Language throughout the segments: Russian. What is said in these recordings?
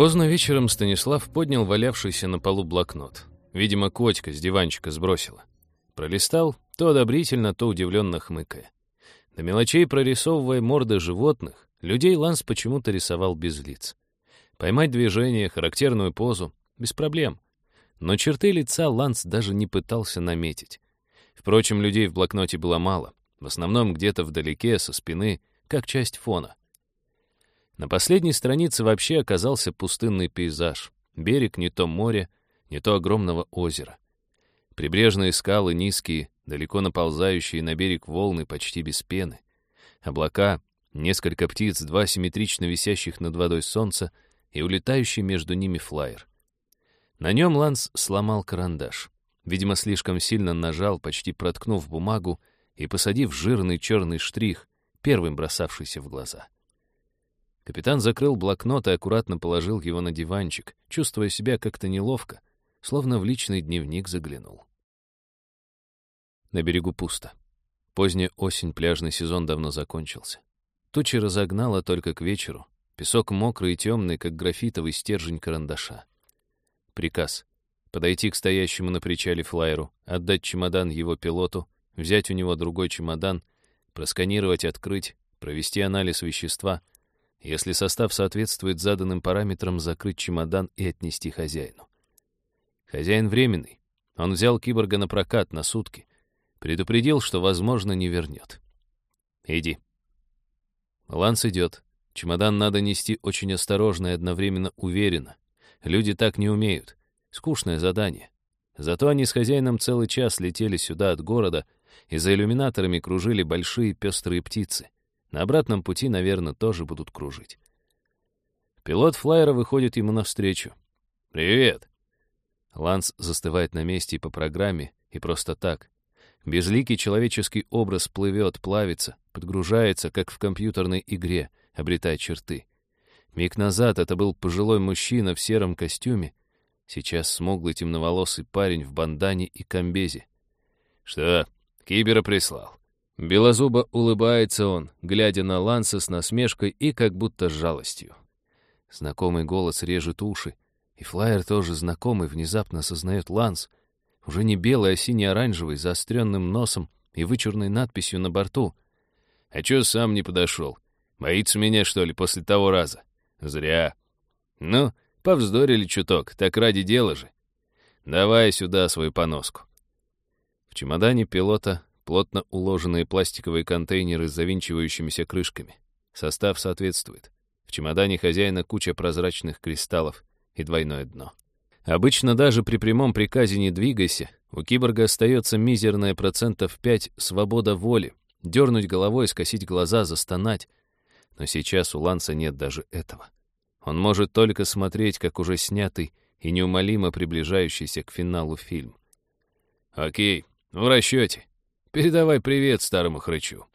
Поздно вечером Станислав поднял валявшийся на полу блокнот. Видимо, котика с диванчика сбросила. Пролистал, то одобрительно, то удивленно хмыкая. До мелочей прорисовывая морды животных, людей Ланс почему-то рисовал без лиц. Поймать движение, характерную позу — без проблем. Но черты лица Ланс даже не пытался наметить. Впрочем, людей в блокноте было мало, в основном где-то вдалеке, со спины, как часть фона. На последней странице вообще оказался пустынный пейзаж. Берег не то море, не то огромного озера. Прибрежные скалы низкие, далеко наползающие на берег волны почти без пены. Облака, несколько птиц, два симметрично висящих над водой солнца и улетающий между ними флайер. На нем Ланс сломал карандаш. Видимо, слишком сильно нажал, почти проткнув бумагу и посадив жирный черный штрих, первым бросавшийся в глаза. Капитан закрыл блокнот и аккуратно положил его на диванчик, чувствуя себя как-то неловко, словно в личный дневник заглянул. На берегу пусто. Поздняя осень, пляжный сезон давно закончился. Тучи разогнала только к вечеру. Песок мокрый и темный, как графитовый стержень карандаша. Приказ. Подойти к стоящему на причале флайеру, отдать чемодан его пилоту, взять у него другой чемодан, просканировать, открыть, провести анализ вещества. Если состав соответствует заданным параметрам, закрыть чемодан и отнести хозяину. Хозяин временный. Он взял киборга на прокат на сутки. Предупредил, что, возможно, не вернет. «Иди». Ланс идет. Чемодан надо нести очень осторожно и одновременно уверенно. Люди так не умеют. Скучное задание. Зато они с хозяином целый час летели сюда от города, и за иллюминаторами кружили большие пестрые птицы. На обратном пути, наверное, тоже будут кружить. Пилот флайера выходит ему навстречу. «Привет!» Ланс застывает на месте и по программе, и просто так. Безликий человеческий образ плывет, плавится, подгружается, как в компьютерной игре, обретая черты. Миг назад это был пожилой мужчина в сером костюме, сейчас смуглый темноволосый парень в бандане и комбезе. «Что, Кибера прислал?» Белозубо улыбается он, глядя на Ланса с насмешкой и как будто с жалостью. Знакомый голос режет уши, и флайер тоже знакомый внезапно осознает Ланс — уже не белый, а синий-оранжевый, заостренным носом и вычурной надписью на борту. А чё сам не подошел? Боится меня, что ли, после того раза? Зря. Ну, повздорили чуток, так ради дела же. Давай сюда свою поноску. В чемодане пилота плотно уложенные пластиковые контейнеры с завинчивающимися крышками. Состав соответствует. В чемодане хозяина куча прозрачных кристаллов и двойное дно. Обычно даже при прямом приказе «не двигайся» у киборга остается мизерная процентов 5 свобода воли, дернуть головой, скосить глаза, застонать. Но сейчас у Ланса нет даже этого. Он может только смотреть, как уже снятый и неумолимо приближающийся к финалу фильм. «Окей, в расчете. Передавай привет старому хрычу».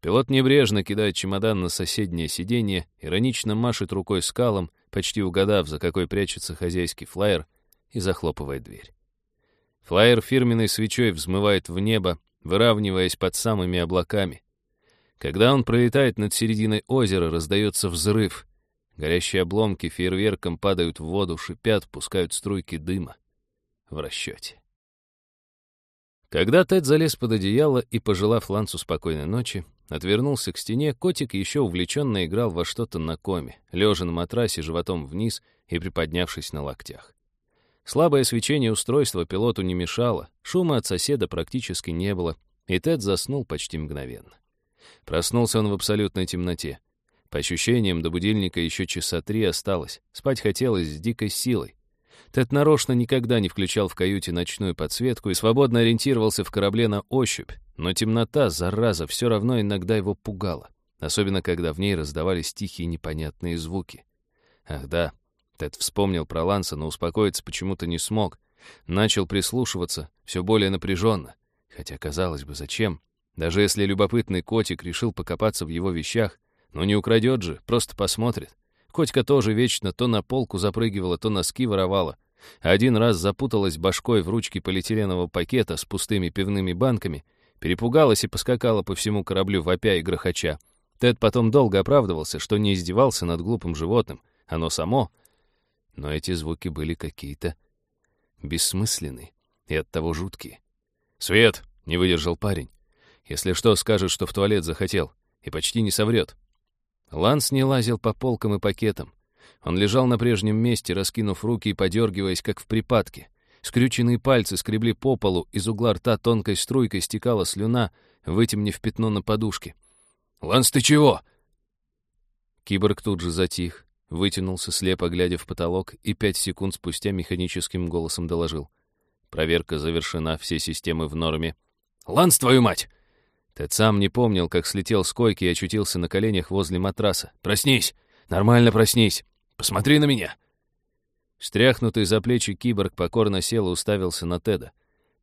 Пилот небрежно кидает чемодан на соседнее сиденье, иронично машет рукой скалом, почти угадав, за какой прячется хозяйский флайер, и захлопывает дверь. Флайер фирменной свечой взмывает в небо, выравниваясь под самыми облаками. Когда он пролетает над серединой озера, раздается взрыв. Горящие обломки фейерверком падают в воду, шипят, пускают струйки дыма. В расчете. Когда Тед залез под одеяло и, пожелав Лансу спокойной ночи, отвернулся к стене, котик еще увлеченно играл во что-то на коме, лежа на матрасе животом вниз и приподнявшись на локтях. Слабое свечение устройства пилоту не мешало, шума от соседа практически не было, и Тед заснул почти мгновенно. Проснулся он в абсолютной темноте. По ощущениям, до будильника еще часа три осталось. Спать хотелось с дикой силой. Тед нарочно никогда не включал в каюте ночную подсветку и свободно ориентировался в корабле на ощупь, но темнота, зараза, все равно иногда его пугала, особенно когда в ней раздавались тихие непонятные звуки. Ах да, Тед вспомнил про Ланса, но успокоиться почему-то не смог. Начал прислушиваться, все более напряженно. Хотя, казалось бы, зачем? Даже если любопытный котик решил покопаться в его вещах, но не украдет же, просто посмотрит. Котька тоже вечно то на полку запрыгивала, то носки воровала. Один раз запуталась башкой в ручке полиэтиленового пакета с пустыми пивными банками, перепугалась и поскакала по всему кораблю вопя и грохоча. Тед потом долго оправдывался, что не издевался над глупым животным. Оно само. но эти звуки были какие-то бессмысленные и оттого жуткие. «Свет!» — не выдержал парень. «Если что, скажет, что в туалет захотел, и почти не соврет». Ланс не лазил по полкам и пакетам. Он лежал на прежнем месте, раскинув руки и подергиваясь, как в припадке. Скрюченные пальцы скребли по полу, из угла рта тонкой струйкой стекала слюна, вытемнив пятно на подушке. «Ланс, ты чего?» Киборг тут же затих, вытянулся, слепо глядя в потолок, и пять секунд спустя механическим голосом доложил. Проверка завершена, все системы в норме. «Ланс, твою мать!» Тед сам не помнил, как слетел с койки и очутился на коленях возле матраса. «Проснись! Нормально проснись! Посмотри на меня!» Стряхнутый за плечи киборг покорно сел и уставился на Теда.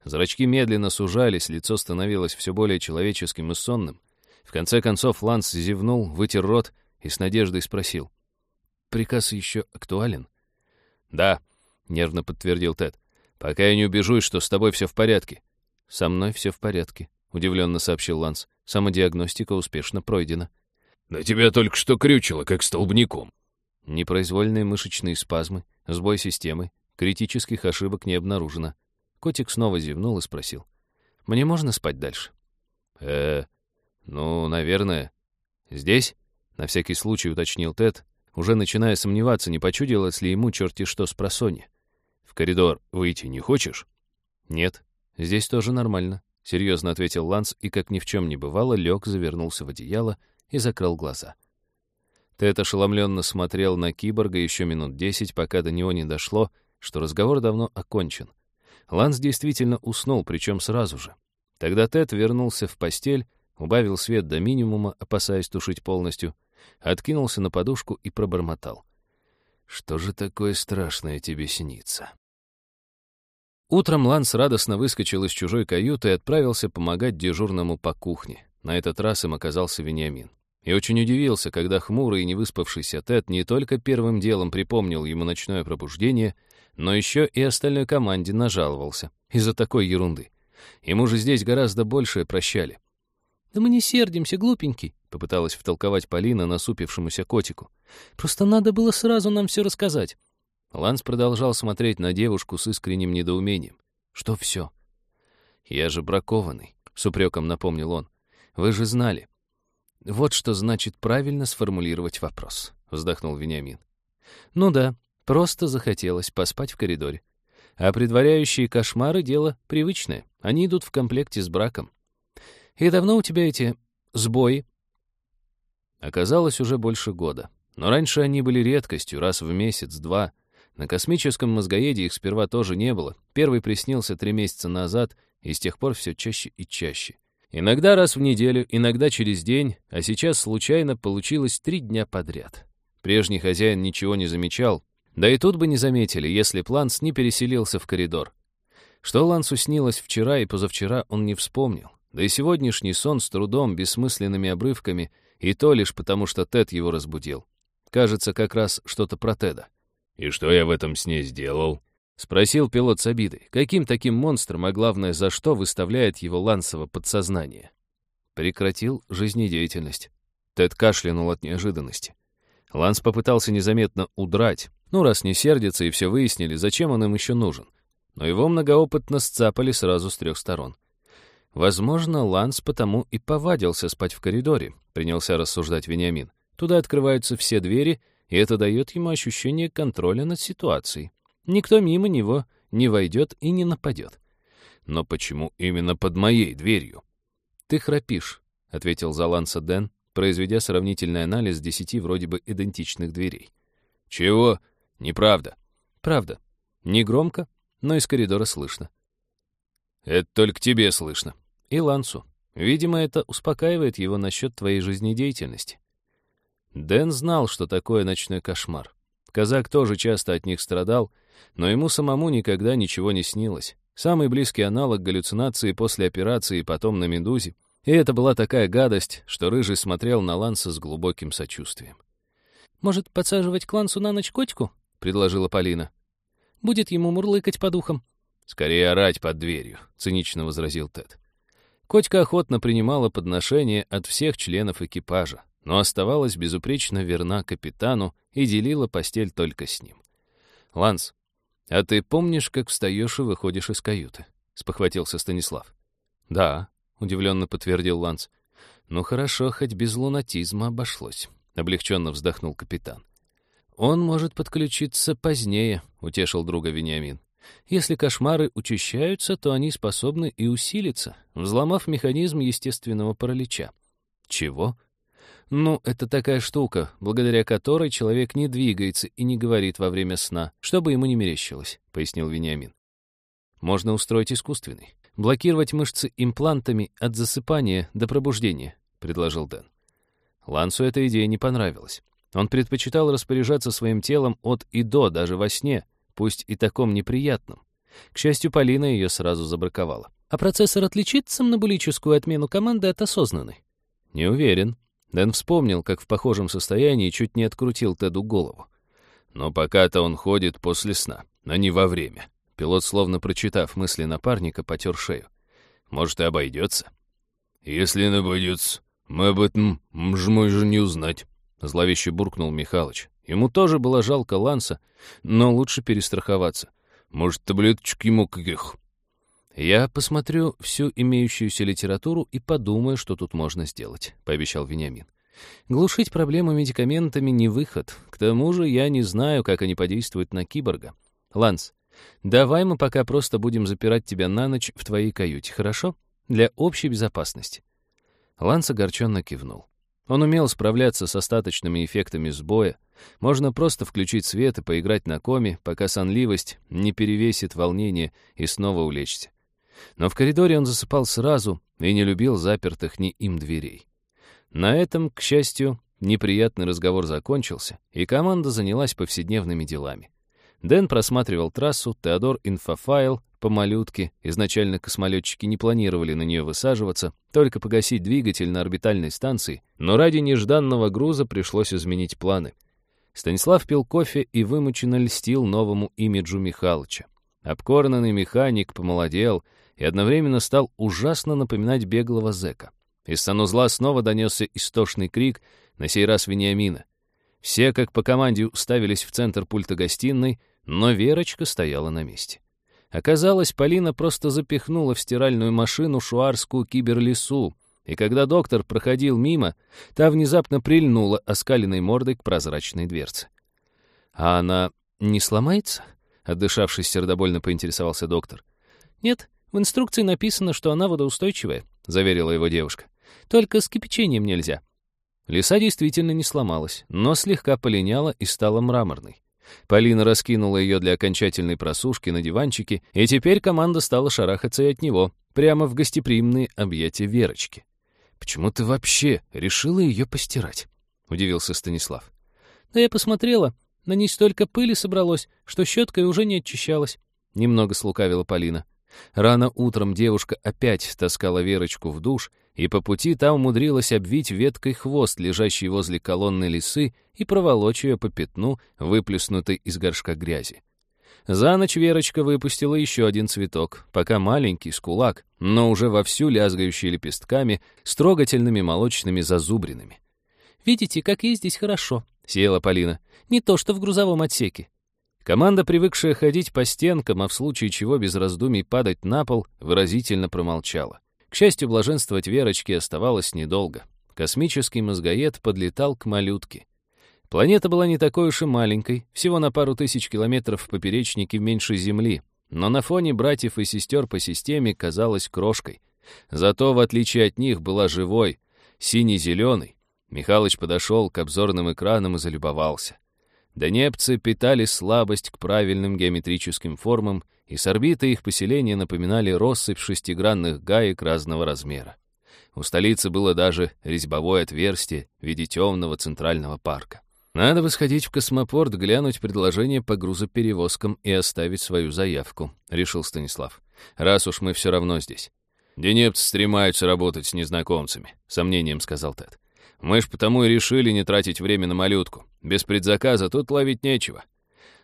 Зрачки медленно сужались, лицо становилось все более человеческим и сонным. В конце концов Ланс зевнул, вытер рот и с надеждой спросил. «Приказ еще актуален?» «Да», — нервно подтвердил Тед. «Пока я не убежусь, что с тобой все в порядке». «Со мной все в порядке», — удивленно сообщил Ланс. «Самодиагностика успешно пройдена». «Да тебя только что крючило, как столбняком». Непроизвольные мышечные спазмы, сбой системы, критических ошибок не обнаружено. Котик снова зевнул и спросил. «Мне можно спать дальше?» «Э, ну, наверное. Здесь?» — на всякий случай уточнил Тед, уже начиная сомневаться, не почудилось ли ему черти что с просонья. «В коридор выйти не хочешь?» «Нет, здесь тоже нормально», — серьезно ответил Ланс и, как ни в чем не бывало, лег, завернулся в одеяло и закрыл глаза. Тед ошеломленно смотрел на киборга еще минут десять, пока до него не дошло, что разговор давно окончен. Ланс действительно уснул, причем сразу же. Тогда Тед вернулся в постель, убавил свет до минимума, опасаясь тушить полностью, откинулся на подушку и пробормотал. «Что же такое страшное тебе снится?» Утром Ланс радостно выскочил из чужой каюты и отправился помогать дежурному по кухне. На этот раз им оказался Вениамин. И очень удивился, когда хмурый и невыспавшийся Тед не только первым делом припомнил ему ночное пробуждение, но еще и остальной команде нажаловался из-за такой ерунды. Ему же здесь гораздо большее прощали. «Да мы не сердимся, глупенький», — попыталась втолковать Полина насупившемуся котику. «Просто надо было сразу нам все рассказать». Ланс продолжал смотреть на девушку с искренним недоумением. «Что все?» «Я же бракованный», — с упреком напомнил он. «Вы же знали». «Вот что значит правильно сформулировать вопрос», — вздохнул Вениамин. «Ну да, просто захотелось поспать в коридоре. А предваряющие кошмары — дело привычное. Они идут в комплекте с браком. И давно у тебя эти сбои?» Оказалось, уже больше года. Но раньше они были редкостью, раз в месяц-два. На космическом мозгоеде их сперва тоже не было. Первый приснился три месяца назад, и с тех пор все чаще и чаще. Иногда раз в неделю, иногда через день, а сейчас случайно получилось три дня подряд. Прежний хозяин ничего не замечал, да и тут бы не заметили, если Планс не переселился в коридор. Что Лансу снилось вчера и позавчера, он не вспомнил. Да и сегодняшний сон с трудом, бессмысленными обрывками, и то лишь потому, что Тед его разбудил. Кажется, как раз что-то про Теда. «И что я в этом сне сделал?» — спросил пилот с обидой. Каким таким монстром, а главное, за что выставляет его лансово подсознание? Прекратил жизнедеятельность. Тед кашлянул от неожиданности. Ланс попытался незаметно удрать. Ну, раз не сердится и все выяснили, зачем он им еще нужен. Но его многоопытно сцапали сразу с трех сторон. Возможно, Ланс потому и повадился спать в коридоре, принялся рассуждать Вениамин. Туда открываются все двери, и это дает ему ощущение контроля над ситуацией. Никто мимо него не войдет и не нападет. Но почему именно под моей дверью? «Ты храпишь», — ответил за Ланса Дэн, произведя сравнительный анализ десяти вроде бы идентичных дверей. «Чего? Неправда». «Правда. Не громко, но из коридора слышно». «Это только тебе слышно». «И Лансу. Видимо, это успокаивает его насчет твоей жизнедеятельности». Дэн знал, что такое ночной кошмар. Казак тоже часто от них страдал, но ему самому никогда ничего не снилось. Самый близкий аналог галлюцинации после операции и потом на «Медузе». И это была такая гадость, что Рыжий смотрел на Ланса с глубоким сочувствием. «Может, подсаживать к Лансу на ночь котику?» — предложила Полина. «Будет ему мурлыкать по духам». «Скорее орать под дверью», — цинично возразил Тед. Котька охотно принимала подношения от всех членов экипажа, но оставалась безупречно верна капитану и делила постель только с ним. «Ланс, а ты помнишь, как встаешь и выходишь из каюты?» — спохватился Станислав. «Да», — удивленно подтвердил Ланс. «Ну хорошо, хоть без лунатизма обошлось», — облегченно вздохнул капитан. «Он может подключиться позднее», — утешил друга Вениамин. «Если кошмары учащаются, то они способны и усилиться, взломав механизм естественного паралича». «Чего?» «Ну, это такая штука, благодаря которой человек не двигается и не говорит во время сна, чтобы ему не мерещилось», — пояснил Вениамин. «Можно устроить искусственный. Блокировать мышцы имплантами от засыпания до пробуждения», — предложил Дэн. Лансу эта идея не понравилась. Он предпочитал распоряжаться своим телом от и до, даже во сне, пусть и таком неприятном. К счастью, Полина ее сразу забраковала. «А процессор отличит сомнобулическую отмену команды от осознанной?» «Не уверен». Дэн вспомнил, как в похожем состоянии чуть не открутил Теду голову. «Но пока-то он ходит после сна, а не во время». Пилот, словно прочитав мысли напарника, потер шею. «Может, и обойдется?» «Если не обойдется, мы об этом же не узнать». Зловеще буркнул Михалыч. Ему тоже было жалко Ланса, но лучше перестраховаться. Может, таблеточек ему каких? «Я посмотрю всю имеющуюся литературу и подумаю, что тут можно сделать», — пообещал Вениамин. «Глушить проблему медикаментами не выход. К тому же я не знаю, как они подействуют на киборга. Ланс, давай мы пока просто будем запирать тебя на ночь в твоей каюте, хорошо? Для общей безопасности». Ланс огорченно кивнул. Он умел справляться с остаточными эффектами сбоя. Можно просто включить свет и поиграть на коме, пока сонливость не перевесит волнение и снова улечься. Но в коридоре он засыпал сразу и не любил запертых не им дверей. На этом, к счастью, неприятный разговор закончился, и команда занялась повседневными делами. Дэн просматривал трассу, Теодор — инфофайл, по малютке. Изначально космолетчики не планировали на нее высаживаться, только погасить двигатель на орбитальной станции, но ради нежданного груза пришлось изменить планы. Станислав пил кофе и вымученно льстил новому имиджу Михалыча. Обкорнанный механик помолодел и одновременно стал ужасно напоминать беглого зэка. Из санузла снова донесся истошный крик, на сей раз Вениамина. Все, как по команде, уставились в центр пульта гостиной, но Верочка стояла на месте. Оказалось, Полина просто запихнула в стиральную машину шуарскую киберлису, и когда доктор проходил мимо, та внезапно прильнула оскаленной мордой к прозрачной дверце. «А она не сломается?» — отдышавшись, сердобольно поинтересовался доктор. «Нет, в инструкции написано, что она водоустойчивая», — заверила его девушка. «Только с кипячением нельзя». Лиса действительно не сломалась, но слегка полиняла и стала мраморной. Полина раскинула ее для окончательной просушки на диванчике, и теперь команда стала шарахаться и от него, прямо в гостеприимные объятия Верочки. «Почему ты вообще решила ее постирать?» — удивился Станислав. «Да я посмотрела, на ней столько пыли собралось, что щеткой уже не очищалась», — немного слукавила Полина. Рано утром девушка опять таскала Верочку в душ, и по пути та умудрилась обвить веткой хвост, лежащий возле колонны лисы, и проволочь ее по пятну, выплюснутой из горшка грязи. За ночь Верочка выпустила еще один цветок, пока маленький, с кулак, но уже вовсю лязгающий лепестками, с трогательными молочными зазубринами. «Видите, как ей здесь хорошо», — сеяла Полина. «Не то, что в грузовом отсеке». Команда, привыкшая ходить по стенкам, а в случае чего без раздумий падать на пол, выразительно промолчала. К счастью, блаженствовать Верочке оставалось недолго. Космический мозгоед подлетал к малютке. Планета была не такой уж и маленькой, всего на пару тысяч километров в поперечнике меньше Земли, но на фоне братьев и сестер по системе казалась крошкой. Зато, в отличие от них, была живой, синий-зеленый. Михалыч подошел к обзорным экранам и залюбовался. Донепцы питали слабость к правильным геометрическим формам и с орбиты их поселения напоминали россыпь шестигранных гаек разного размера. У столицы было даже резьбовое отверстие в виде темного центрального парка. Надо бы сходить в космопорт, глянуть предложение по грузоперевозкам и оставить свою заявку, решил Станислав. Раз уж мы все равно здесь. Денепцы стремаются работать с незнакомцами, сомнением сказал Тед. Мы ж потому и решили не тратить время на малютку. Без предзаказа тут ловить нечего.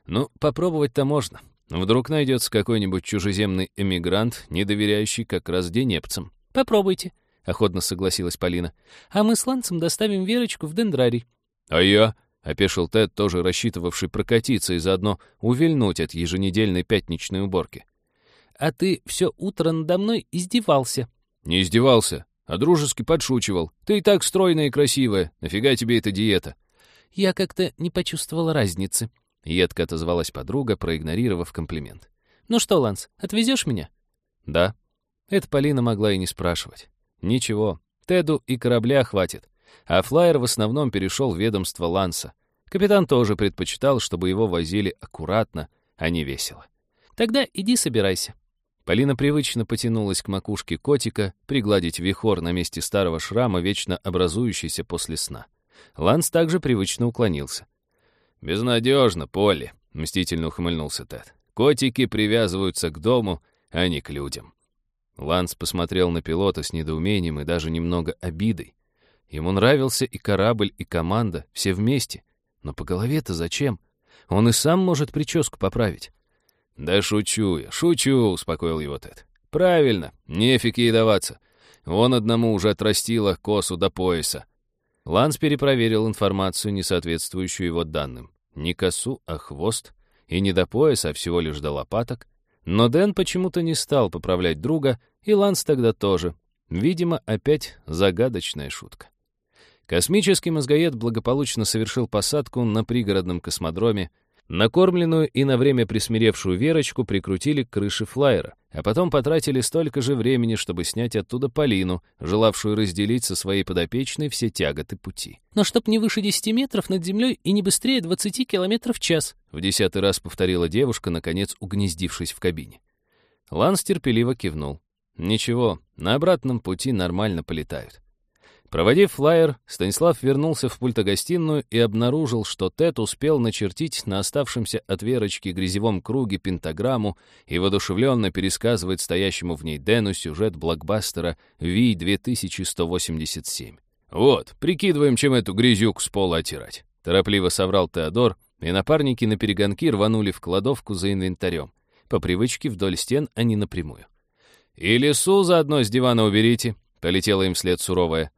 Ну, попробовать-то можно. Вдруг найдется какой-нибудь чужеземный эмигрант, не доверяющий как раз денепцам. «Попробуйте», — охотно согласилась Полина. «А мы с Ланцем доставим Верочку в дендрарий». «А я?» — опешил Тед, тоже рассчитывавший прокатиться и заодно увильнуть от еженедельной пятничной уборки. «А ты все утро надо мной издевался». «Не издевался, а дружески подшучивал. Ты и так стройная и красивая. Нафига тебе эта диета?» «Я как-то не почувствовала разницы», — едко отозвалась подруга, проигнорировав комплимент. «Ну что, Ланс, отвезешь меня?» «Да». Это Полина могла и не спрашивать. «Ничего, Теду и корабля хватит. А флайер в основном перешел в ведомство Ланса. Капитан тоже предпочитал, чтобы его возили аккуратно, а не весело. «Тогда иди собирайся». Полина привычно потянулась к макушке котика, пригладить вихор на месте старого шрама, вечно образующийся после сна. Ланс также привычно уклонился. «Безнадежно, Полли», — мстительно ухмыльнулся Тед. «Котики привязываются к дому, а не к людям». Ланс посмотрел на пилота с недоумением и даже немного обидой. Ему нравился и корабль, и команда, все вместе. Но по голове-то зачем? Он и сам может прическу поправить. «Да шучу я, шучу», — успокоил его Тед. «Правильно, нефиг ей даваться. Он одному уже отрастила косу до пояса». Ланс перепроверил информацию, не соответствующую его данным. Не косу, а хвост. И не до пояса, а всего лишь до лопаток. Но Дэн почему-то не стал поправлять друга, и Ланс тогда тоже. Видимо, опять загадочная шутка. Космический мозгоед благополучно совершил посадку на пригородном космодроме. Накормленную и на время присмиревшую Верочку прикрутили к крыше флайера, а потом потратили столько же времени, чтобы снять оттуда Полину, желавшую разделить со своей подопечной все тяготы пути. «Но чтоб не выше 10 метров над землей и не быстрее 20 километров в час», в десятый раз повторила девушка, наконец угнездившись в кабине. Ланс терпеливо кивнул. «Ничего, на обратном пути нормально полетают». Проводив флайер, Станислав вернулся в пультогостиную и обнаружил, что Тед успел начертить на оставшемся от Верочки грязевом круге пентаграмму и воодушевленно пересказывает стоящему в ней Дэну сюжет блокбастера Ви-2187. «Вот, прикидываем, чем эту грязюку с пола оттирать», — торопливо соврал Теодор, и напарники на перегонки рванули в кладовку за инвентарем. По привычке вдоль стен, а не напрямую. «И лесу заодно с дивана уберите», — полетела им вслед суровая.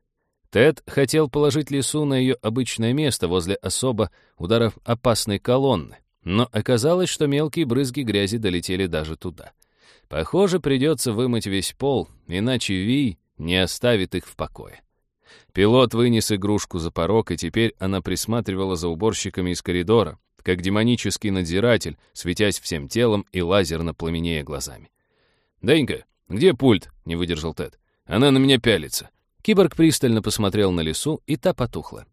Тед хотел положить лесу на ее обычное место возле особо ударов опасной колонны, но оказалось, что мелкие брызги грязи долетели даже туда. Похоже, придется вымыть весь пол, иначе Ви не оставит их в покое. Пилот вынес игрушку за порог, и теперь она присматривала за уборщиками из коридора, как демонический надзиратель, светясь всем телом и лазерно пламенея глазами. «Денька, где пульт?» — не выдержал Тед. «Она на меня пялится». Киборг пристально посмотрел на лесу, и та потухла.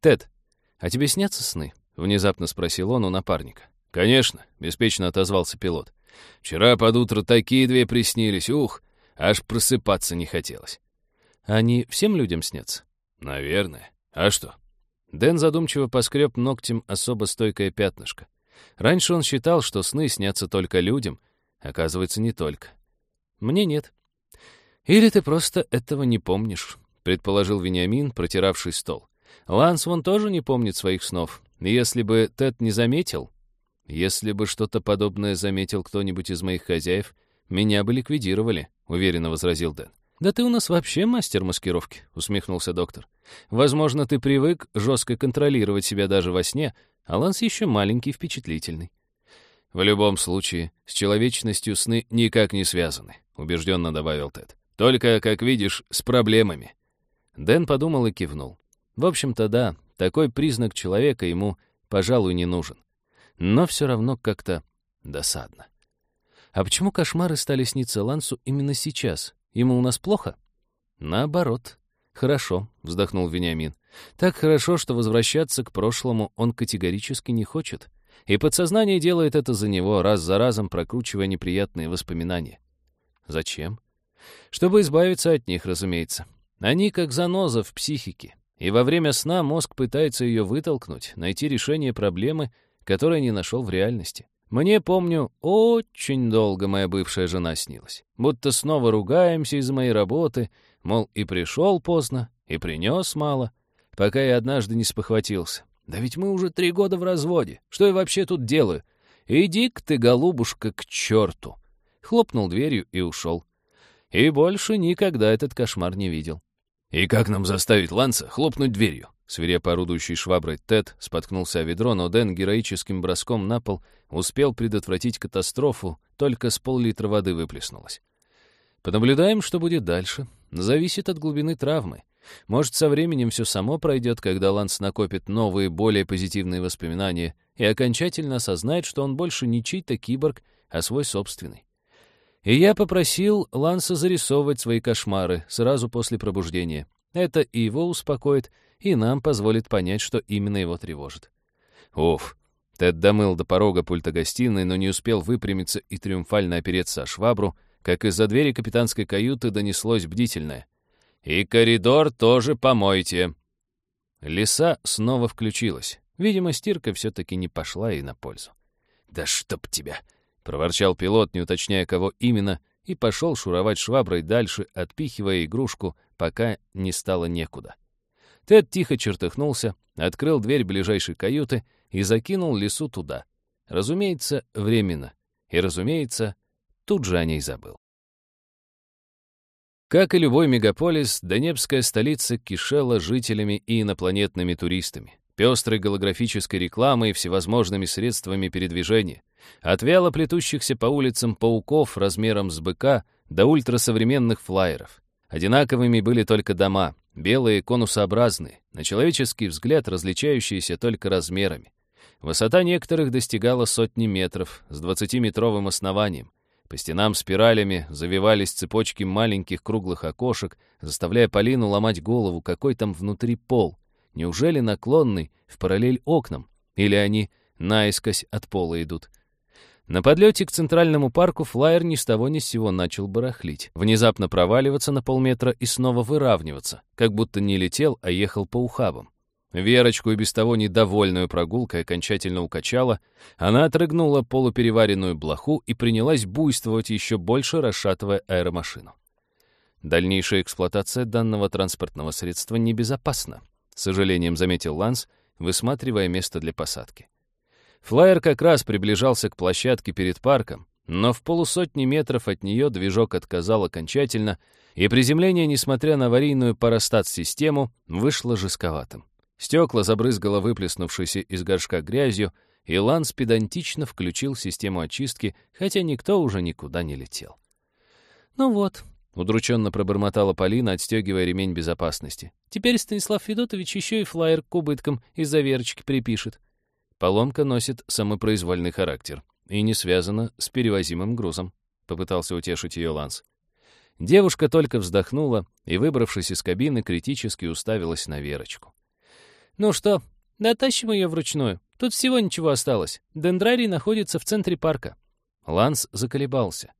«Тед, а тебе снятся сны?» — внезапно спросил он у напарника. «Конечно», — беспечно отозвался пилот. «Вчера под утро такие две приснились, ух, аж просыпаться не хотелось». «Они всем людям снятся?» «Наверное. А что?» Дэн задумчиво поскреб ногтем особо стойкое пятнышко. Раньше он считал, что сны снятся только людям, оказывается, не только. «Мне нет», «Или ты просто этого не помнишь», — предположил Вениамин, протиравший стол. «Ланс вон тоже не помнит своих снов. Если бы Тед не заметил...» «Если бы что-то подобное заметил кто-нибудь из моих хозяев, меня бы ликвидировали», — уверенно возразил Дэн. «Да ты у нас вообще мастер маскировки», — усмехнулся доктор. «Возможно, ты привык жестко контролировать себя даже во сне, а Ланс еще маленький и впечатлительный». «В любом случае, с человечностью сны никак не связаны», — убежденно добавил Тед. Только, как видишь, с проблемами». Дэн подумал и кивнул. В общем-то, да, такой признак человека ему, пожалуй, не нужен. Но все равно как-то досадно. А почему кошмары стали сниться Лансу именно сейчас? Ему у нас плохо? Наоборот. Хорошо, вздохнул Вениамин. Так хорошо, что возвращаться к прошлому он категорически не хочет. И подсознание делает это за него, раз за разом прокручивая неприятные воспоминания. Зачем? Чтобы избавиться от них, разумеется. Они как заноза в психике, и во время сна мозг пытается ее вытолкнуть, найти решение проблемы, которое не нашел в реальности. Мне, помню, очень долго моя бывшая жена снилась. Будто снова ругаемся из-за моей работы, мол, и пришел поздно, и принес мало, пока я однажды не спохватился. Да ведь мы уже три года в разводе. Что я вообще тут делаю? Иди-ка ты, голубушка, к черту. Хлопнул дверью и ушел. И больше никогда этот кошмар не видел. «И как нам заставить Ланса хлопнуть дверью?» Свирепо орудующий шваброй Тед споткнулся о ведро, но Дэн героическим броском на пол успел предотвратить катастрофу, только с пол-литра воды выплеснулось. Понаблюдаем, что будет дальше. Зависит от глубины травмы. Может, со временем все само пройдет, когда Ланс накопит новые, более позитивные воспоминания и окончательно осознает, что он больше не чей-то киборг, а свой собственный. И я попросил Ланса зарисовывать свои кошмары сразу после пробуждения. Это и его успокоит, и нам позволит понять, что именно его тревожит. Уф, Тед домыл до порога пульта гостиной, но не успел выпрямиться и триумфально опереться о швабру, как из-за двери капитанской каюты донеслось бдительное. «И коридор тоже помойте!» Лиса снова включилась. Видимо, стирка все-таки не пошла ей на пользу. «Да чтоб тебя!» — проворчал пилот, не уточняя, кого именно, и пошел шуровать шваброй дальше, отпихивая игрушку, пока не стало некуда. Тед тихо чертыхнулся, открыл дверь ближайшей каюты и закинул лису туда. Разумеется, временно. И, разумеется, тут же о ней забыл. Как и любой мегаполис, Донецкая столица кишела жителями и инопланетными туристами, пестрой голографической рекламой и всевозможными средствами передвижения, от вяло плетущихся по улицам пауков размером с быка до ультрасовременных флайеров. Одинаковыми были только дома, белые конусообразные, на человеческий взгляд различающиеся только размерами. Высота некоторых достигала сотни метров с 20-метровым основанием, по стенам спиралями завивались цепочки маленьких круглых окошек, заставляя Полину ломать голову, какой там внутри пол. Неужели наклонный в параллель окнам? Или они наискось от пола идут? На подлете к Центральному парку флайер ни с того ни с сего начал барахлить, внезапно проваливаться на полметра и снова выравниваться, как будто не летел, а ехал по ухабам. Верочку и без того недовольную прогулкой окончательно укачала, она отрыгнула полупереваренную блоху и принялась буйствовать еще больше, расшатывая аэромашину. Дальнейшая эксплуатация данного транспортного средства небезопасна, с сожалением заметил Ланс, высматривая место для посадки. Флайер как раз приближался к площадке перед парком, но в полусотни метров от нее движок отказал окончательно, и приземление, несмотря на аварийную парастат-систему, вышло жестковатым. Стекла забрызгало выплеснувшейся из горшка грязью, и Ланс педантично включил систему очистки, хотя никто уже никуда не летел. «Ну вот», — удрученно пробормотала Полина, отстегивая ремень безопасности. «Теперь Станислав Федотович еще и флаер к убыткам из-за Верочки припишет». Поломка носит самопроизвольный характер и не связана с перевозимым грузом, — попытался утешить ее Ланс. Девушка только вздохнула и, выбравшись из кабины, критически уставилась на Верочку. «Ну что, дотащим ее вручную. Тут всего ничего осталось. Дендрарий находится в центре парка». Ланс заколебался.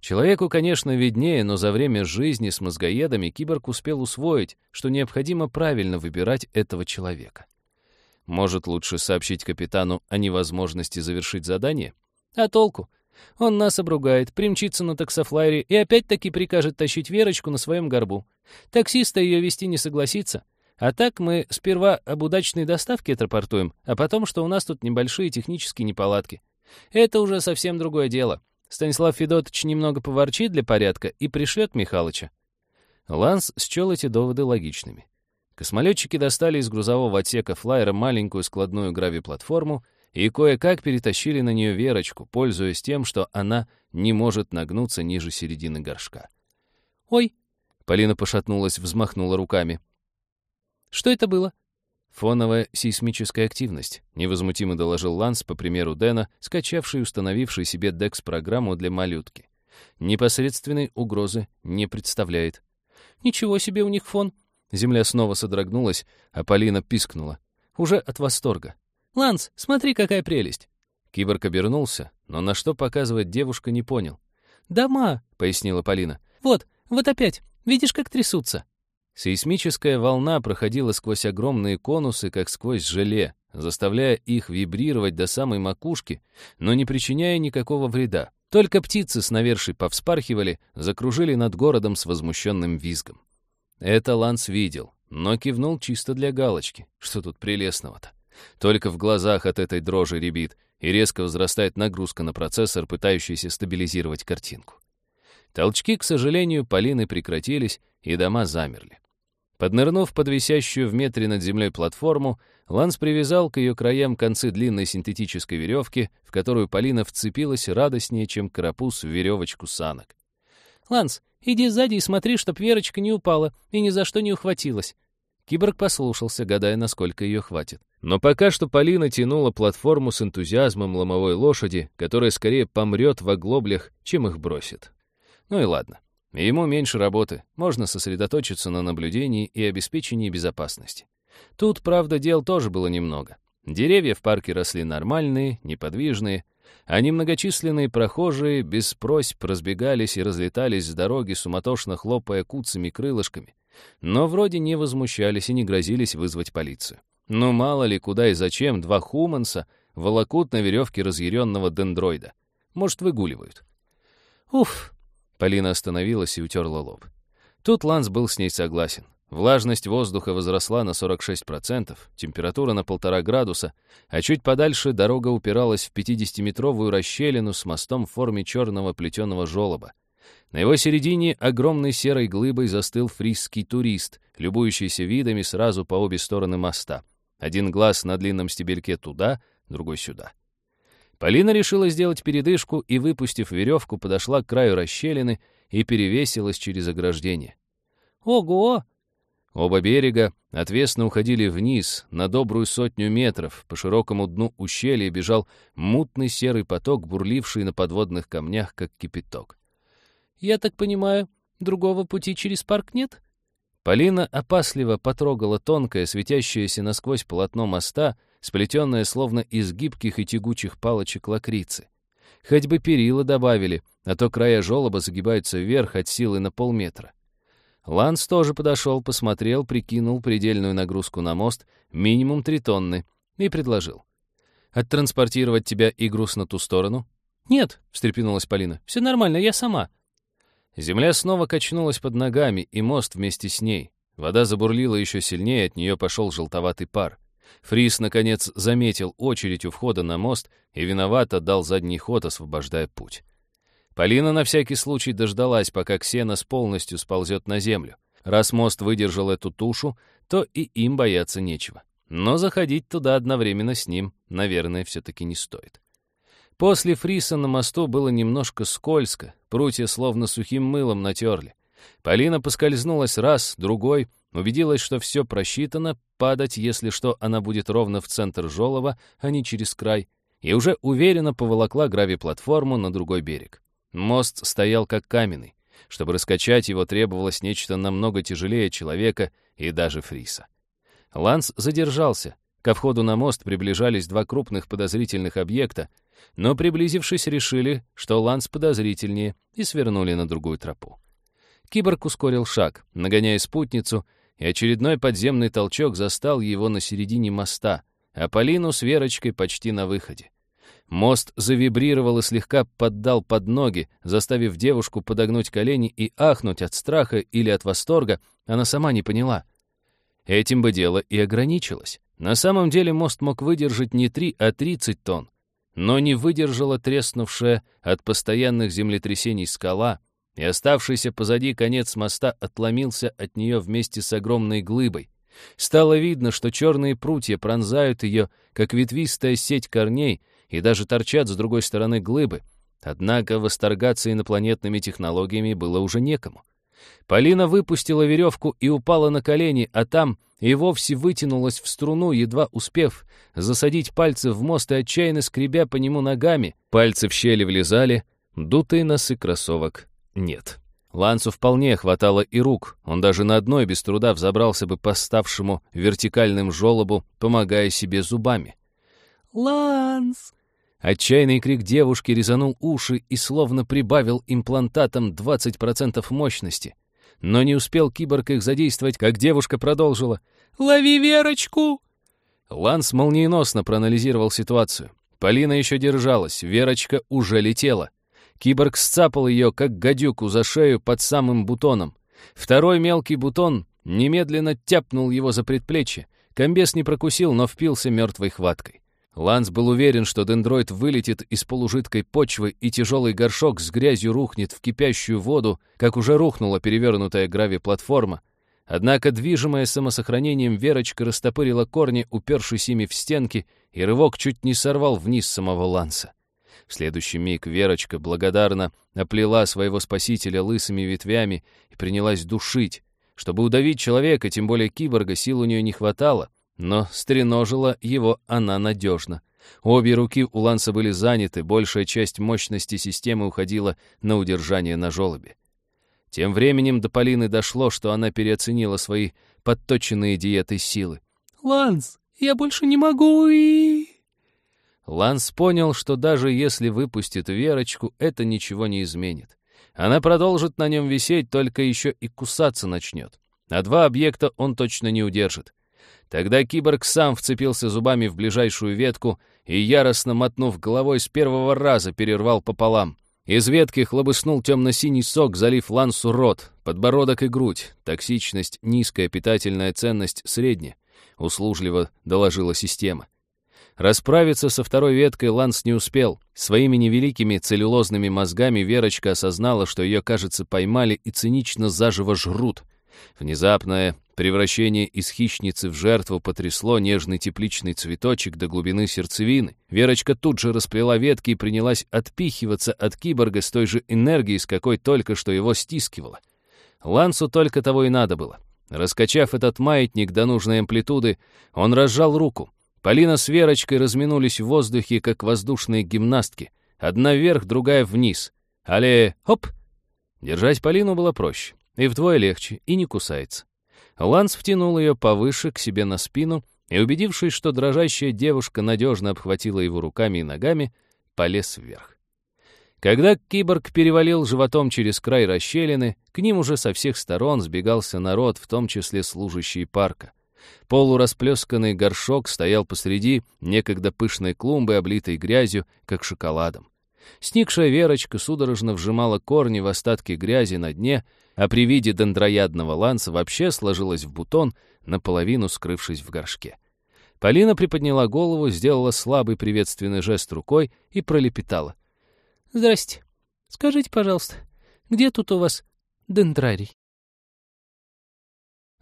Человеку, конечно, виднее, но за время жизни с мозгоедами киборг успел усвоить, что необходимо правильно выбирать этого человека. Может, лучше сообщить капитану о невозможности завершить задание? А толку? Он нас обругает, примчится на таксофлайере и опять-таки прикажет тащить Верочку на своем горбу. Таксиста ее вести не согласится. А так мы сперва об удачной доставке отрапортуем, а потом, что у нас тут небольшие технические неполадки. Это уже совсем другое дело. Станислав Федотович немного поворчит для порядка и пришлет Михалыча. Ланс счел эти доводы логичными. Космолетчики достали из грузового отсека флайера маленькую складную гравиплатформу и кое-как перетащили на нее Верочку, пользуясь тем, что она не может нагнуться ниже середины горшка. «Ой!» — Полина пошатнулась, взмахнула руками. Что это было?» «Фоновая сейсмическая активность», — невозмутимо доложил Ланс, по примеру Дэна, скачавший и установивший себе DEX-программу для малютки. «Непосредственной угрозы не представляет». «Ничего себе у них фон!» Земля снова содрогнулась, а Полина пискнула. Уже от восторга. «Ланс, смотри, какая прелесть!» Киборг обернулся, но на что показывать девушка не понял. «Дома!» — пояснила Полина. «Вот, вот опять. Видишь, как трясутся?» Сейсмическая волна проходила сквозь огромные конусы, как сквозь желе, заставляя их вибрировать до самой макушки, но не причиняя никакого вреда. Только птицы с навершей повспархивали, закружили над городом с возмущенным визгом. Это Ланс видел, но кивнул чисто для галочки. Что тут прелестного-то? Только в глазах от этой дрожи ребит, и резко возрастает нагрузка на процессор, пытающийся стабилизировать картинку. Толчки, к сожалению, Полины прекратились, и дома замерли. Поднырнув под висящую в метре над землей платформу, Ланс привязал к ее краям концы длинной синтетической веревки, в которую Полина вцепилась радостнее, чем карапуз в веревочку санок. «Ланс, иди сзади и смотри, чтоб Верочка не упала и ни за что не ухватилась». Киборг послушался, гадая, насколько ее хватит. Но пока что Полина тянула платформу с энтузиазмом ломовой лошади, которая скорее помрет в оглоблях, чем их бросит. Ну и ладно. Ему меньше работы, можно сосредоточиться на наблюдении и обеспечении безопасности. Тут, правда, дел тоже было немного. Деревья в парке росли нормальные, неподвижные, а немногочисленные прохожие без просьб разбегались и разлетались с дороги, суматошно хлопая куцами крылышками, но вроде не возмущались и не грозились вызвать полицию. Ну мало ли, куда и зачем два хуманса волокут на веревке разъяренного дендроида. Может, выгуливают. «Уф!» Полина остановилась и утерла лоб. Тут Ланс был с ней согласен. Влажность воздуха возросла на 46%, температура на полтора градуса, а чуть подальше дорога упиралась в 50-метровую расщелину с мостом в форме черного плетеного желоба. На его середине огромной серой глыбой застыл фрисский турист, любующийся видами сразу по обе стороны моста. Один глаз на длинном стебельке туда, другой сюда. Полина решила сделать передышку и, выпустив веревку, подошла к краю расщелины и перевесилась через ограждение. «Ого!» Оба берега отвесно уходили вниз, на добрую сотню метров. По широкому дну ущелья бежал мутный серый поток, бурливший на подводных камнях, как кипяток. «Я так понимаю, другого пути через парк нет?» Полина опасливо потрогала тонкое, светящееся насквозь полотно моста, сплетенное словно из гибких и тягучих палочек лакрицы. Хоть бы перила добавили, а то края желоба загибаются вверх от силы на полметра. Ланс тоже подошел, посмотрел, прикинул предельную нагрузку на мост, минимум три тонны, и предложил. «Оттранспортировать тебя и груз на ту сторону?» «Нет», — встрепенулась Полина, — «все нормально, я сама». Земля снова качнулась под ногами, и мост вместе с ней. Вода забурлила еще сильнее, от нее пошел желтоватый пар. Фрис, наконец, заметил очередь у входа на мост и виновато дал задний ход, освобождая путь. Полина на всякий случай дождалась, пока Ксенос полностью сползет на землю. Раз мост выдержал эту тушу, то и им бояться нечего. Но заходить туда одновременно с ним, наверное, все-таки не стоит. После фриса на мосту было немножко скользко, прутья словно сухим мылом натерли. Полина поскользнулась раз, другой, убедилась, что все просчитано, падать, если что, она будет ровно в центр жолова, а не через край, и уже уверенно поволокла гравиплатформу на другой берег. Мост стоял как каменный. Чтобы раскачать его, требовалось нечто намного тяжелее человека и даже фриса. Ланс задержался. Ко входу на мост приближались два крупных подозрительных объекта, но, приблизившись, решили, что Ланс подозрительнее, и свернули на другую тропу. Киборг ускорил шаг, нагоняя спутницу, и очередной подземный толчок застал его на середине моста, а Полину с Верочкой почти на выходе. Мост завибрировал и слегка поддал под ноги, заставив девушку подогнуть колени и ахнуть от страха или от восторга, она сама не поняла. Этим бы дело и ограничилось. На самом деле мост мог выдержать не 3, а 30 тонн но не выдержала треснувшая от постоянных землетрясений скала, и оставшийся позади конец моста отломился от нее вместе с огромной глыбой. Стало видно, что черные прутья пронзают ее, как ветвистая сеть корней, и даже торчат с другой стороны глыбы. Однако восторгаться инопланетными технологиями было уже некому. Полина выпустила веревку и упала на колени, а там и вовсе вытянулась в струну, едва успев засадить пальцы в мост и отчаянно скребя по нему ногами. Пальцы в щели влезали, дутые носы кроссовок нет. Лансу вполне хватало и рук, он даже на одной без труда взобрался бы по ставшему вертикальным жолобу, помогая себе зубами. «Ланс!» Отчаянный крик девушки резанул уши и словно прибавил имплантатом 20% мощности. Но не успел киборг их задействовать, как девушка продолжила. «Лови Верочку!» Ланс молниеносно проанализировал ситуацию. Полина еще держалась, Верочка уже летела. Киборг сцапал ее, как гадюку, за шею под самым бутоном. Второй мелкий бутон немедленно тяпнул его за предплечье. Комбес не прокусил, но впился мертвой хваткой. Ланс был уверен, что дендроид вылетит из полужидкой почвы, и тяжелый горшок с грязью рухнет в кипящую воду, как уже рухнула перевернутая грави-платформа. Однако, движимая самосохранением, Верочка растопырила корни, упершись ими в стенки, и рывок чуть не сорвал вниз самого Ланса. В следующий миг Верочка благодарно оплела своего спасителя лысыми ветвями и принялась душить. Чтобы удавить человека, тем более киборга, сил у нее не хватало, но стреножила его она надежно. Обе руки у Ланса были заняты, большая часть мощности системы уходила на удержание на желобе. Тем временем до Полины дошло, что она переоценила свои подточенные диетой силы. «Ланс, я больше не могу и...» Ланс понял, что даже если выпустит Верочку, это ничего не изменит. Она продолжит на нем висеть, только еще и кусаться начнет. А два объекта он точно не удержит. Тогда киборг сам вцепился зубами в ближайшую ветку и, яростно мотнув головой, с первого раза перервал пополам. Из ветки хлобыснул темно-синий сок, залив лансу рот, подбородок и грудь. Токсичность низкая, питательная ценность средняя. Услужливо доложила система. Расправиться со второй веткой Ланс не успел. Своими невеликими целлюлозными мозгами Верочка осознала, что ее, кажется, поймали и цинично заживо жрут. Внезапное превращение из хищницы в жертву потрясло нежный тепличный цветочек до глубины сердцевины. Верочка тут же расплела ветки и принялась отпихиваться от киборга с той же энергией, с какой только что его стискивала. Лансу только того и надо было. Раскачав этот маятник до нужной амплитуды, он разжал руку. Полина с Верочкой разминулись в воздухе, как воздушные гимнастки. Одна вверх, другая вниз. Але, хоп! Держать Полину было проще. И вдвое легче, и не кусается. Ланс втянул ее повыше к себе на спину и, убедившись, что дрожащая девушка надежно обхватила его руками и ногами, полез вверх. Когда киборг перевалил животом через край расщелины, к ним уже со всех сторон сбегался народ, в том числе служащие парка. Полурасплесканный горшок стоял посреди некогда пышной клумбы, облитой грязью, как шоколадом. Сникшая Верочка судорожно вжимала корни в остатки грязи на дне, а при виде дендроядного ланца вообще сложилась в бутон, наполовину скрывшись в горшке. Полина приподняла голову, сделала слабый приветственный жест рукой и пролепетала. «Здрасте. Скажите, пожалуйста, где тут у вас дендрарий?»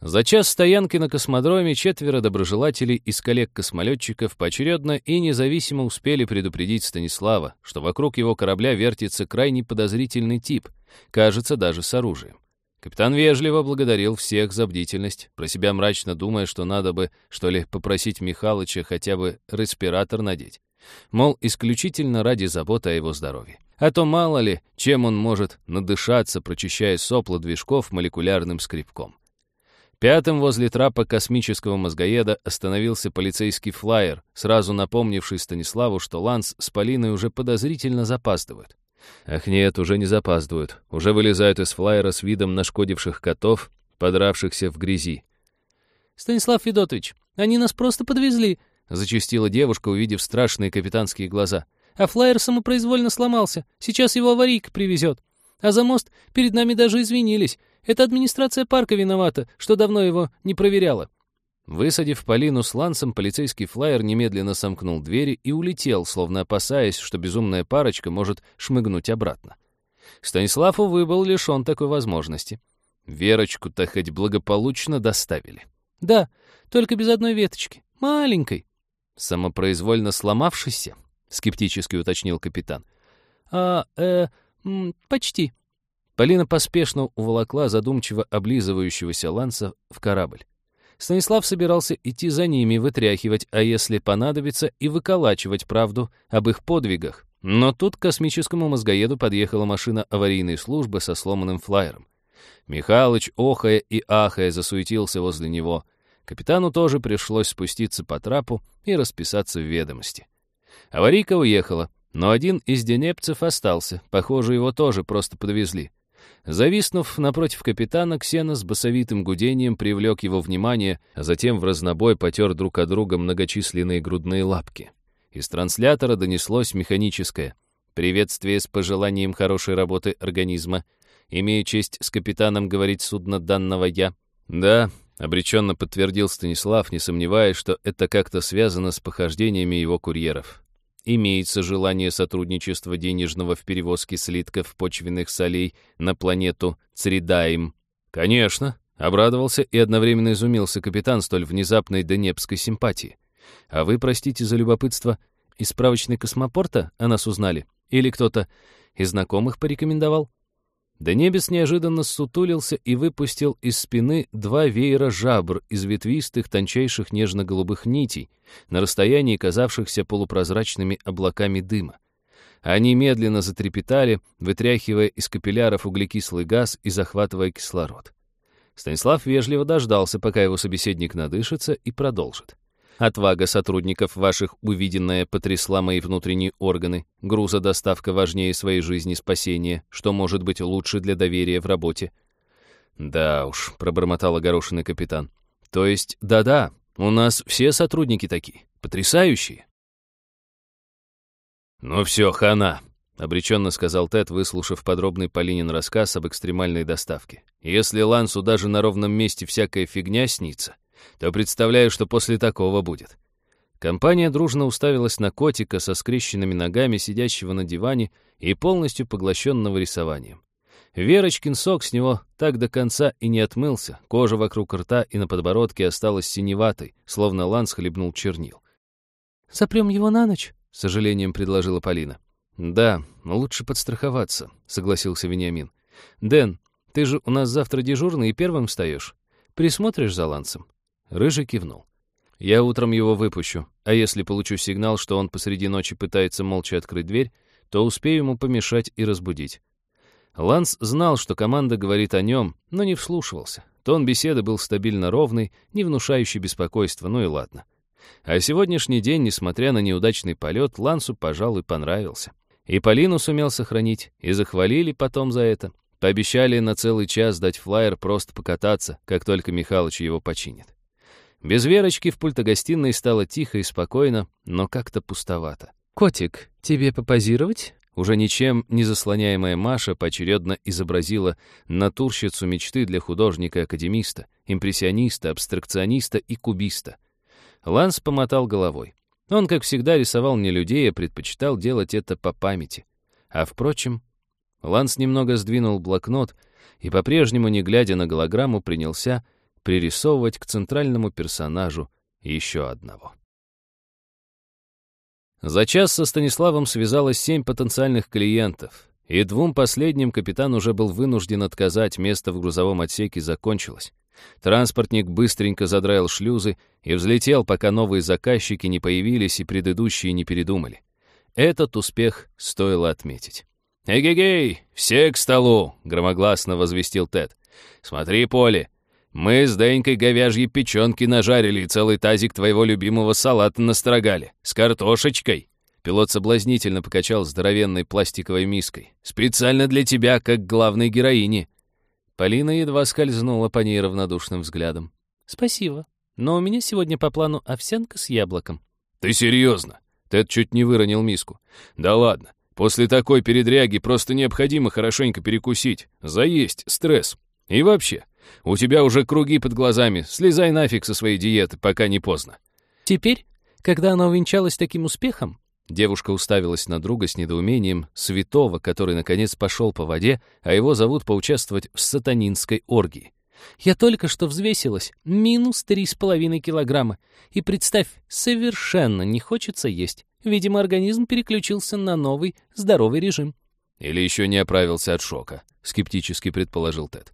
За час стоянки на космодроме четверо доброжелателей из коллег-космолетчиков поочередно и независимо успели предупредить Станислава, что вокруг его корабля вертится крайне подозрительный тип, кажется, даже с оружием. Капитан вежливо благодарил всех за бдительность, про себя мрачно думая, что надо бы, что ли, попросить Михалыча хотя бы респиратор надеть. Мол, исключительно ради заботы о его здоровье. А то мало ли, чем он может надышаться, прочищая сопла движков молекулярным скребком. Пятым возле трапа космического мозгоеда остановился полицейский флайер, сразу напомнивший Станиславу, что Ланс с Полиной уже подозрительно запаздывают. Ах нет, уже не запаздывают. Уже вылезают из флайера с видом нашкодивших котов, подравшихся в грязи. «Станислав Федотович, они нас просто подвезли», — зачастила девушка, увидев страшные капитанские глаза. «А флайер самопроизвольно сломался. Сейчас его аварийка привезет. А за мост перед нами даже извинились. Это администрация парка виновата, что давно его не проверяла». Высадив Полину с Лансом, полицейский флайер немедленно сомкнул двери и улетел, словно опасаясь, что безумная парочка может шмыгнуть обратно. Станислав, увы, был лишен такой возможности. Верочку-то хоть благополучно доставили. «Да, только без одной веточки. Маленькой». «Самопроизвольно сломавшийся?» — скептически уточнил капитан. «А, э, почти», Полина поспешно уволокла задумчиво облизывающегося Ланса в корабль. Станислав собирался идти за ними, вытряхивать, а если понадобится, и выколачивать правду об их подвигах. Но тут к космическому мозгоеду подъехала машина аварийной службы со сломанным флайером. Михалыч, охая и ахая, засуетился возле него. Капитану тоже пришлось спуститься по трапу и расписаться в ведомости. Аварийка уехала, но один из денепцев остался. Похоже, его тоже просто подвезли. Зависнув напротив капитана, Ксена с басовитым гудением привлек его внимание, а затем в разнобой потер друг от друга многочисленные грудные лапки. Из транслятора донеслось механическое «Приветствие с пожеланием хорошей работы организма. Имею честь с капитаном говорить судно данного я». «Да», — обреченно подтвердил Станислав, не сомневаясь, что это как-то связано с похождениями его курьеров имеется желание сотрудничества денежного в перевозке слитков почвенных солей на планету Цридаим. Конечно, Обрадовался и одновременно изумился капитан столь внезапной донепской симпатии. А вы, простите за любопытство, из справочной космопорта о нас узнали? Или кто-то из знакомых порекомендовал? Донебес неожиданно сутулился и выпустил из спины два веера жабр из ветвистых, тончайших нежно-голубых нитей, на расстоянии казавшихся полупрозрачными облаками дыма. Они медленно затрепетали, вытряхивая из капилляров углекислый газ и захватывая кислород. Станислав вежливо дождался, пока его собеседник надышится, и продолжит. Отвага сотрудников ваших увиденная потрясла мои внутренние органы. Грузодоставка важнее своей жизни спасения, что может быть лучше для доверия в работе. Да уж, пробормотал огорошенный капитан. То есть, да-да, у нас все сотрудники такие, потрясающие. Ну все, хана, обреченно сказал Тед, выслушав подробный Полинин рассказ об экстремальной доставке. Если Лансу даже на ровном месте всякая фигня снится, то представляю, что после такого будет. Компания дружно уставилась на котика со скрещенными ногами, сидящего на диване и полностью поглощенного рисованием. Верочкин сок с него так до конца и не отмылся, кожа вокруг рта и на подбородке осталась синеватой, словно Ланс хлебнул чернил. «Запрем его на ночь?» — с сожалением предложила Полина. «Да, лучше подстраховаться», — согласился Вениамин. «Дэн, ты же у нас завтра дежурный и первым встаешь. Присмотришь за Лансом?» Рыжий кивнул. «Я утром его выпущу, а если получу сигнал, что он посреди ночи пытается молча открыть дверь, то успею ему помешать и разбудить». Ланс знал, что команда говорит о нем, но не вслушивался. Тон беседы был стабильно ровный, не внушающий беспокойства, ну и ладно. А сегодняшний день, несмотря на неудачный полет, Лансу, пожалуй, понравился. И Полину сумел сохранить, и захвалили потом за это. Пообещали на целый час дать флайер просто покататься, как только Михалыч его починит. Без Верочки в пультогостиной стало тихо и спокойно, но как-то пустовато. «Котик, тебе попозировать?» Уже ничем не заслоняемая Маша поочередно изобразила натурщицу мечты для художника-академиста, импрессиониста, абстракциониста и кубиста. Ланс помотал головой. Он, как всегда, рисовал не людей, а предпочитал делать это по памяти. А впрочем, Ланс немного сдвинул блокнот и, по-прежнему, не глядя на голограмму, принялся пририсовывать к центральному персонажу еще одного. За час со Станиславом связалось семь потенциальных клиентов, и двум последним капитан уже был вынужден отказать, место в грузовом отсеке закончилось. Транспортник быстренько задраил шлюзы и взлетел, пока новые заказчики не появились и предыдущие не передумали. Этот успех стоило отметить. «Эгегей, все к столу!» — громогласно возвестил Тед. «Смотри, Поле, мы с Денькой говяжьи печенки нажарили и целый тазик твоего любимого салата настрогали. С картошечкой. Пилот соблазнительно покачал здоровенной пластиковой миской. «Специально для тебя, как главной героини». Полина едва скользнула по ней равнодушным взглядом. «Спасибо. Но у меня сегодня по плану овсянка с яблоком». «Ты серьезно?» Тед чуть не выронил миску. «Да ладно. После такой передряги просто необходимо хорошенько перекусить. Заесть стресс. И вообще, у тебя уже круги под глазами. Слезай нафиг со своей диеты, пока не поздно». Теперь, когда она увенчалась таким успехом, Девушка уставилась на друга с недоумением святого, который, наконец, пошел по воде, а его зовут поучаствовать в сатанинской оргии. «Я только что взвесилась. Минус три с половиной килограмма. И представь, совершенно не хочется есть. Видимо, организм переключился на новый, здоровый режим». «Или еще не оправился от шока», — скептически предположил Тед.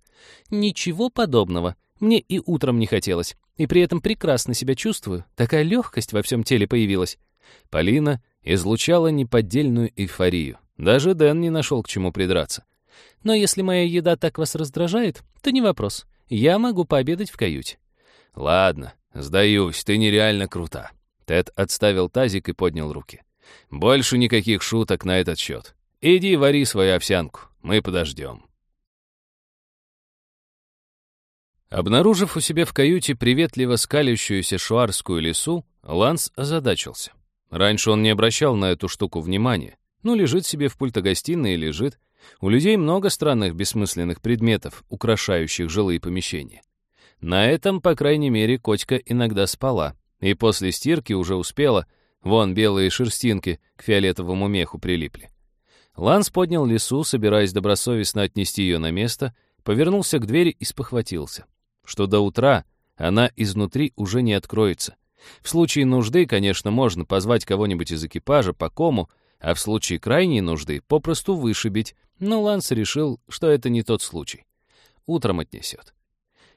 Ничего подобного. Мне и утром не хотелось. И при этом прекрасно себя чувствую. Такая легкость во всем теле появилась. Полина излучала неподдельную эйфорию. Даже Дэн не нашел к чему придраться. Но если моя еда так вас раздражает, то не вопрос. Я могу пообедать в каюте. Ладно, сдаюсь, ты нереально крута. Тед отставил тазик и поднял руки. Больше никаких шуток на этот счет. Иди вари свою овсянку, мы подождем. Обнаружив у себя в каюте приветливо скалящуюся шуарскую лису, Ланс озадачился. Раньше он не обращал на эту штуку внимания. Ну, лежит себе в пультогостиной и лежит. У людей много странных бессмысленных предметов, украшающих жилые помещения. На этом, по крайней мере, котика иногда спала, и после стирки уже успела, вон белые шерстинки к фиолетовому меху прилипли. Ланс поднял лису, собираясь добросовестно отнести ее на место, повернулся к двери и спохватился. Что до утра она изнутри уже не откроется. В случае нужды, конечно, можно позвать кого-нибудь из экипажа по кому, а в случае крайней нужды попросту вышибить, но Ланс решил, что это не тот случай. Утром отнесет.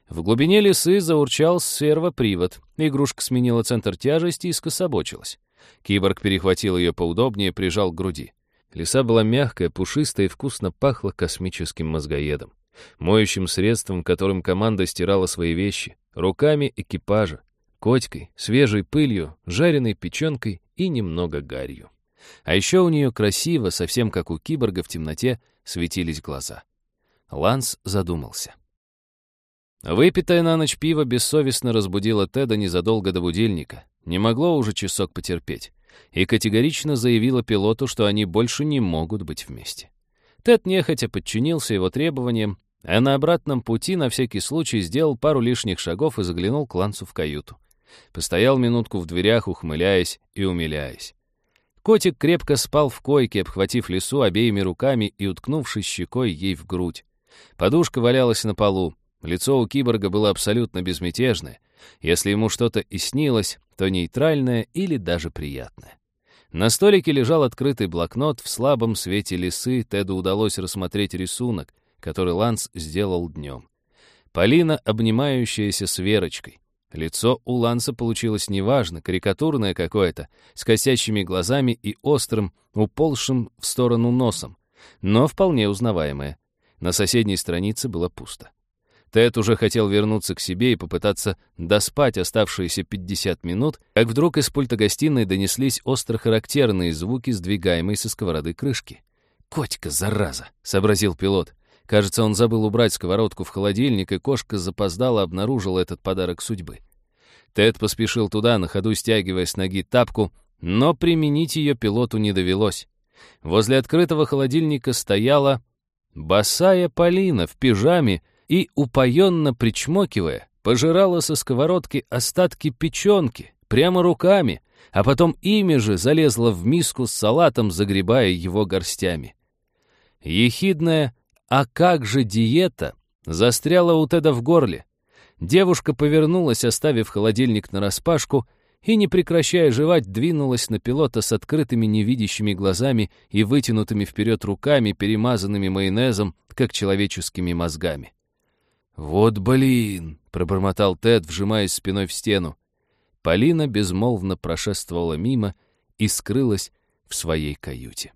В глубине лесы заурчал сервопривод. Игрушка сменила центр тяжести и скособочилась. Киборг перехватил ее поудобнее, прижал к груди. Лиса была мягкая, пушистая и вкусно пахла космическим мозгоедом. Моющим средством, которым команда стирала свои вещи, руками экипажа, котикой, свежей пылью, жареной печенкой и немного гарью. А еще у нее красиво, совсем как у киборга в темноте, светились глаза. Ланс задумался. Выпитое на ночь пиво бессовестно разбудило Теда незадолго до будильника. Не могло уже часок потерпеть. И категорично заявило пилоту, что они больше не могут быть вместе. Тед нехотя подчинился его требованиям, а на обратном пути на всякий случай сделал пару лишних шагов и заглянул к Лансу в каюту. Постоял минутку в дверях, ухмыляясь и умиляясь. Котик крепко спал в койке, обхватив лесу обеими руками и уткнувшись щекой ей в грудь. Подушка валялась на полу. Лицо у киборга было абсолютно безмятежное. Если ему что-то и снилось, то нейтральное или даже приятное. На столике лежал открытый блокнот, в слабом свете лисы Теду удалось рассмотреть рисунок, который Ланс сделал днем. Полина, обнимающаяся с Верочкой. Лицо у Ланса получилось неважно, карикатурное какое-то, с косящими глазами и острым, уползшим в сторону носом, но вполне узнаваемое. На соседней странице было пусто. Тед уже хотел вернуться к себе и попытаться доспать оставшиеся 50 минут, как вдруг из пульта гостиной донеслись остро-характерные звуки сдвигаемой со сковороды крышки. «Котика, зараза!» — сообразил пилот. Кажется, он забыл убрать сковородку в холодильник, и кошка запоздала обнаружила этот подарок судьбы. Тед поспешил туда, на ходу стягивая с ноги тапку, но применить ее пилоту не довелось. Возле открытого холодильника стояла босая Полина в пижаме и, упоенно причмокивая, пожирала со сковородки остатки печенки, прямо руками, а потом ими же залезла в миску с салатом, загребая его горстями. Ехидная «А как же диета?» застряла у Теда в горле. Девушка повернулась, оставив холодильник нараспашку, и, не прекращая жевать, двинулась на пилота с открытыми невидящими глазами и вытянутыми вперед руками, перемазанными майонезом, как человеческими мозгами. «Вот блин!» — пробормотал Тед, вжимаясь спиной в стену. Полина безмолвно прошествовала мимо и скрылась в своей каюте.